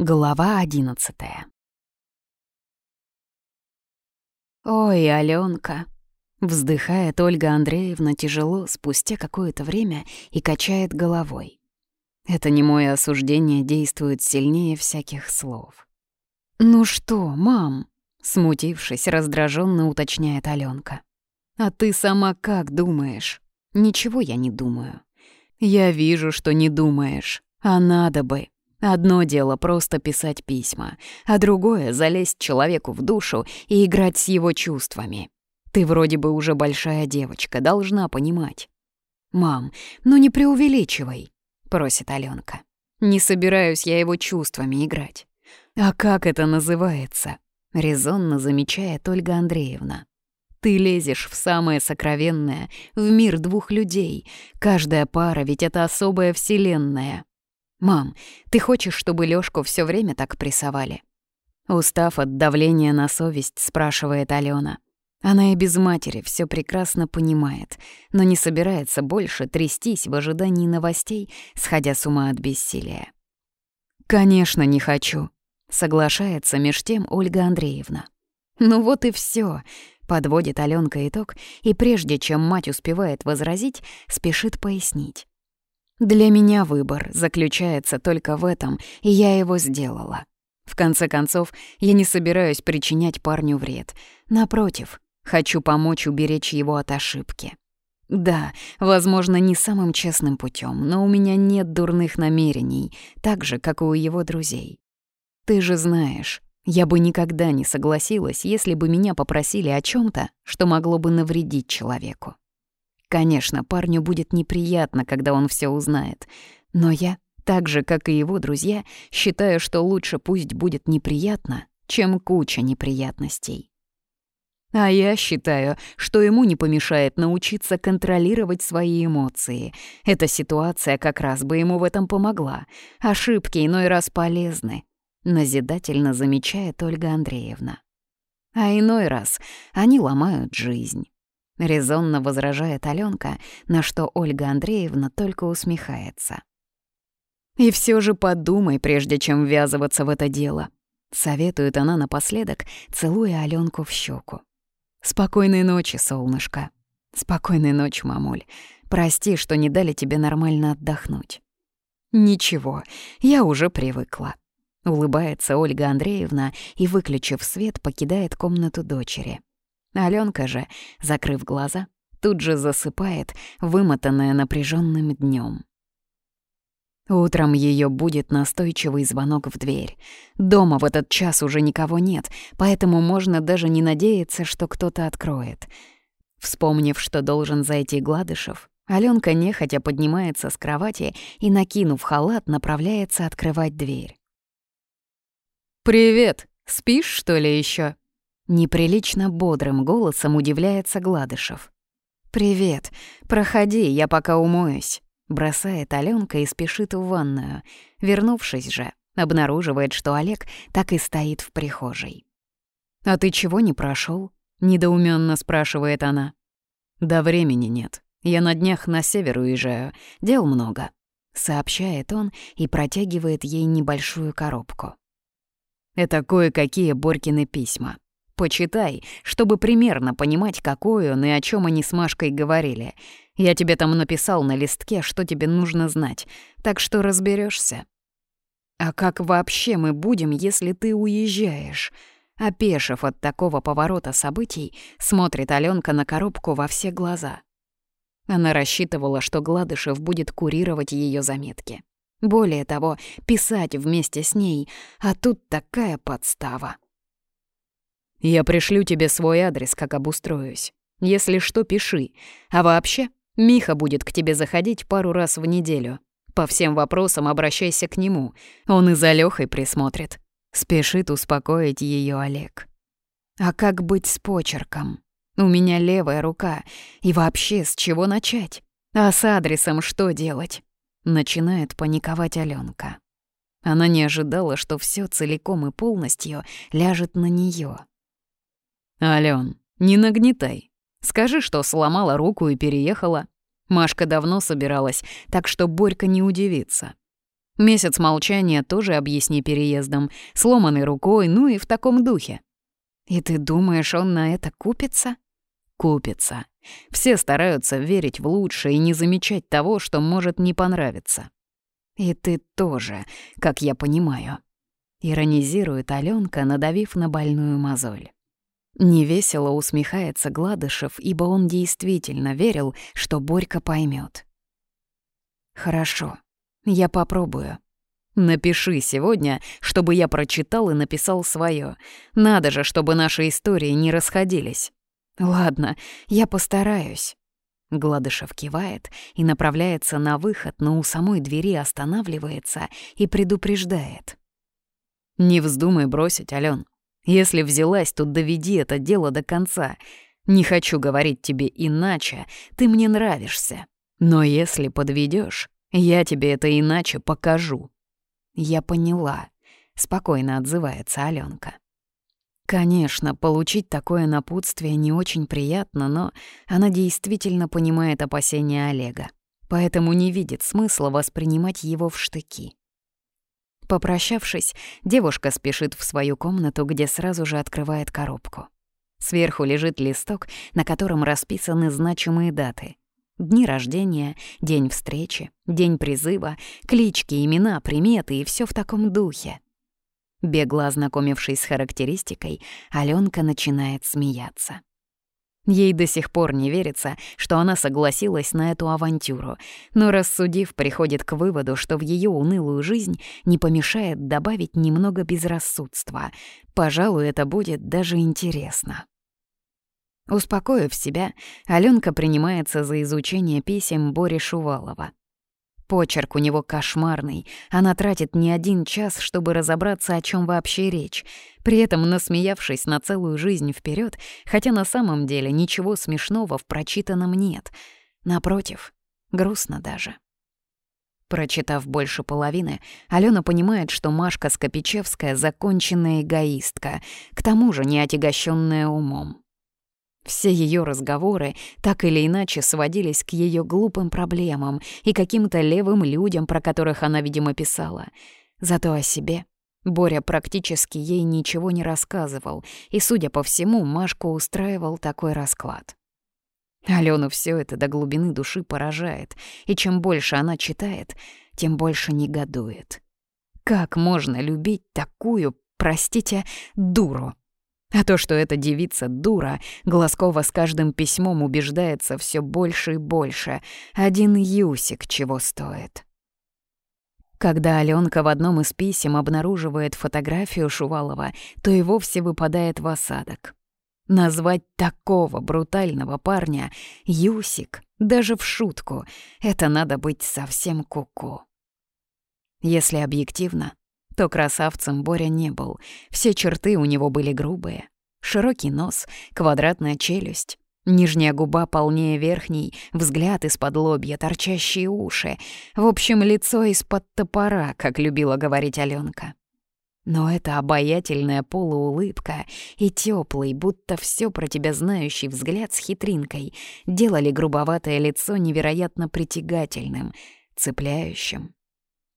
Глава одиннадцатая. «Ой, Алёнка!» — вздыхает Ольга Андреевна тяжело спустя какое-то время и качает головой. Это не мое осуждение действует сильнее всяких слов. «Ну что, мам?» — смутившись, раздраженно уточняет Алёнка. «А ты сама как думаешь?» «Ничего я не думаю». «Я вижу, что не думаешь, а надо бы». Одно дело просто писать письма, а другое — залезть человеку в душу и играть с его чувствами. Ты вроде бы уже большая девочка, должна понимать. «Мам, ну не преувеличивай», — просит Алёнка. «Не собираюсь я его чувствами играть». «А как это называется?» — резонно замечает Ольга Андреевна. «Ты лезешь в самое сокровенное, в мир двух людей. Каждая пара ведь это особая вселенная. «Мам, ты хочешь, чтобы Лёшку всё время так прессовали?» Устав от давления на совесть, спрашивает Алена. Она и без матери всё прекрасно понимает, но не собирается больше трястись в ожидании новостей, сходя с ума от бессилия. «Конечно, не хочу», — соглашается меж тем Ольга Андреевна. «Ну вот и всё», — подводит Алёнка итог, и прежде чем мать успевает возразить, спешит пояснить. Для меня выбор заключается только в этом, и я его сделала. В конце концов, я не собираюсь причинять парню вред. Напротив, хочу помочь уберечь его от ошибки. Да, возможно, не самым честным путем, но у меня нет дурных намерений, так же, как и у его друзей. Ты же знаешь, я бы никогда не согласилась, если бы меня попросили о чем то что могло бы навредить человеку. Конечно, парню будет неприятно, когда он все узнает. Но я, так же, как и его друзья, считаю, что лучше пусть будет неприятно, чем куча неприятностей. А я считаю, что ему не помешает научиться контролировать свои эмоции. Эта ситуация как раз бы ему в этом помогла. Ошибки иной раз полезны, назидательно замечает Ольга Андреевна. А иной раз они ломают жизнь. Резонно возражает Аленка, на что Ольга Андреевна только усмехается. «И все же подумай, прежде чем ввязываться в это дело», — советует она напоследок, целуя Аленку в щеку. «Спокойной ночи, солнышко. Спокойной ночи, мамуль. Прости, что не дали тебе нормально отдохнуть». «Ничего, я уже привыкла», — улыбается Ольга Андреевна и, выключив свет, покидает комнату дочери. Аленка же, закрыв глаза, тут же засыпает, вымотанная напряженным днем. Утром ее будет настойчивый звонок в дверь. Дома в этот час уже никого нет, поэтому можно даже не надеяться, что кто-то откроет. Вспомнив, что должен зайти Гладышев, Аленка нехотя поднимается с кровати и, накинув халат, направляется открывать дверь. «Привет! Спишь, что ли, еще? Неприлично бодрым голосом удивляется Гладышев. «Привет. Проходи, я пока умоюсь», — бросает Алёнка и спешит в ванную. Вернувшись же, обнаруживает, что Олег так и стоит в прихожей. «А ты чего не прошел? недоуменно спрашивает она. «Да времени нет. Я на днях на север уезжаю. Дел много», — сообщает он и протягивает ей небольшую коробку. Это кое-какие Борькины письма. Почитай, чтобы примерно понимать, какой он и о чем они с Машкой говорили. Я тебе там написал на листке, что тебе нужно знать, так что разберешься. А как вообще мы будем, если ты уезжаешь? Опешив от такого поворота событий, смотрит Аленка на коробку во все глаза. Она рассчитывала, что Гладышев будет курировать ее заметки. Более того, писать вместе с ней, а тут такая подстава. Я пришлю тебе свой адрес, как обустроюсь. Если что, пиши. А вообще, Миха будет к тебе заходить пару раз в неделю. По всем вопросам обращайся к нему. Он и за Лёхой присмотрит. Спешит успокоить ее Олег. А как быть с почерком? У меня левая рука. И вообще, с чего начать? А с адресом что делать? Начинает паниковать Алёнка. Она не ожидала, что все целиком и полностью ляжет на нее. «Алён, не нагнетай. Скажи, что сломала руку и переехала. Машка давно собиралась, так что Борька не удивится. Месяц молчания тоже объясни переездом, сломанной рукой, ну и в таком духе. И ты думаешь, он на это купится? Купится. Все стараются верить в лучшее и не замечать того, что может не понравиться. И ты тоже, как я понимаю. Иронизирует Алёнка, надавив на больную мозоль. Невесело усмехается Гладышев, ибо он действительно верил, что Борька поймет. «Хорошо, я попробую. Напиши сегодня, чтобы я прочитал и написал свое. Надо же, чтобы наши истории не расходились. Ладно, я постараюсь. Гладышев кивает и направляется на выход, но у самой двери останавливается и предупреждает. «Не вздумай бросить, Ален. Если взялась, то доведи это дело до конца. Не хочу говорить тебе иначе, ты мне нравишься. Но если подведешь, я тебе это иначе покажу». «Я поняла», — спокойно отзывается Алёнка. Конечно, получить такое напутствие не очень приятно, но она действительно понимает опасения Олега, поэтому не видит смысла воспринимать его в штыки. Попрощавшись, девушка спешит в свою комнату, где сразу же открывает коробку. Сверху лежит листок, на котором расписаны значимые даты. Дни рождения, день встречи, день призыва, клички, имена, приметы и все в таком духе. Бегло ознакомившись с характеристикой, Алёнка начинает смеяться. Ей до сих пор не верится, что она согласилась на эту авантюру, но рассудив, приходит к выводу, что в ее унылую жизнь не помешает добавить немного безрассудства. Пожалуй, это будет даже интересно. Успокоив себя, Алёнка принимается за изучение писем Бори Шувалова. Почерк у него кошмарный, она тратит не один час, чтобы разобраться, о чем вообще речь, при этом насмеявшись на целую жизнь вперед, хотя на самом деле ничего смешного в прочитанном нет. Напротив, грустно даже. Прочитав больше половины, Алена понимает, что Машка Скопичевская — законченная эгоистка, к тому же не отягощенная умом. Все ее разговоры так или иначе сводились к ее глупым проблемам и каким-то левым людям, про которых она, видимо, писала. Зато о себе Боря практически ей ничего не рассказывал, и, судя по всему, Машку устраивал такой расклад. Алену все это до глубины души поражает, и чем больше она читает, тем больше негодует. Как можно любить такую, простите, дуру? А то, что эта девица дура, Глазкова с каждым письмом убеждается все больше и больше. Один Юсик чего стоит. Когда Аленка в одном из писем обнаруживает фотографию Шувалова, то и вовсе выпадает в осадок. Назвать такого брутального парня Юсик, даже в шутку, это надо быть совсем куку. -ку. Если объективно, то красавцем Боря не был. Все черты у него были грубые. Широкий нос, квадратная челюсть, нижняя губа полнее верхней, взгляд из-под лобья, торчащие уши. В общем, лицо из-под топора, как любила говорить Алёнка. Но эта обаятельная полуулыбка и теплый, будто все про тебя знающий взгляд с хитринкой делали грубоватое лицо невероятно притягательным, цепляющим.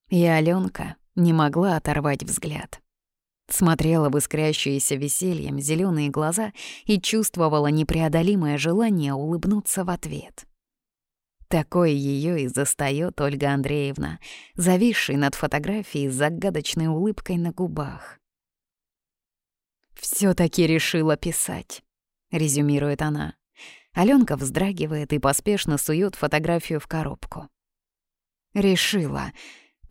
И Алёнка не могла оторвать взгляд. Смотрела в искрящиеся весельем зеленые глаза и чувствовала непреодолимое желание улыбнуться в ответ. Такое ее и застаёт Ольга Андреевна, зависшей над фотографией с загадочной улыбкой на губах. все таки решила писать», — резюмирует она. Алёнка вздрагивает и поспешно сует фотографию в коробку. «Решила»,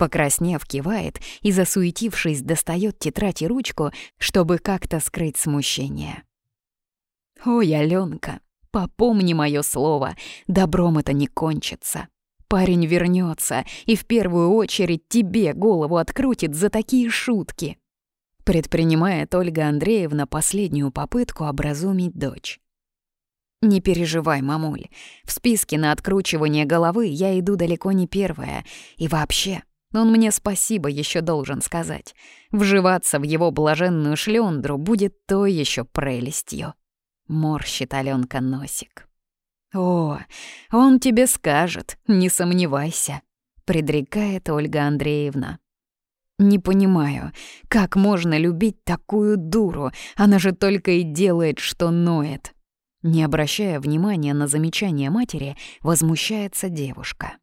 Покраснев, кивает и, засуетившись, достает тетрадь и ручку, чтобы как-то скрыть смущение. «Ой, Аленка, попомни мое слово, добром это не кончится. Парень вернется и в первую очередь тебе голову открутит за такие шутки». Предпринимает Ольга Андреевна последнюю попытку образумить дочь. «Не переживай, мамуль. В списке на откручивание головы я иду далеко не первая. И вообще, он мне спасибо еще должен сказать. Вживаться в его блаженную шлендру будет то еще прелестью. Морщит Аленка носик. «О, он тебе скажет, не сомневайся», — предрекает Ольга Андреевна. «Не понимаю, как можно любить такую дуру? Она же только и делает, что ноет». Не обращая внимания на замечание матери, возмущается девушка.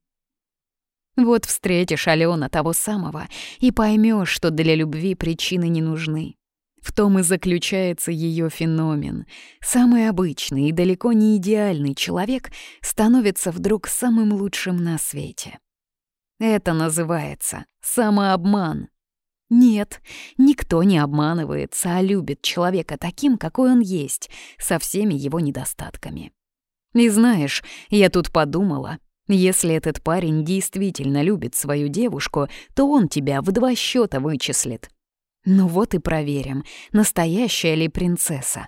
Вот встретишь Алена того самого и поймешь, что для любви причины не нужны. В том и заключается ее феномен. Самый обычный и далеко не идеальный человек становится вдруг самым лучшим на свете. Это называется самообман. Нет, никто не обманывается, а любит человека таким, какой он есть, со всеми его недостатками. И знаешь, я тут подумала, если этот парень действительно любит свою девушку, то он тебя в два счета вычислит. Ну вот и проверим, настоящая ли принцесса.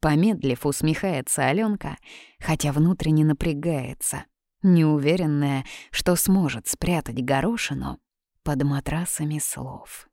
Помедлив, усмехается Аленка, хотя внутренне напрягается, неуверенная, что сможет спрятать горошину под матрасами слов.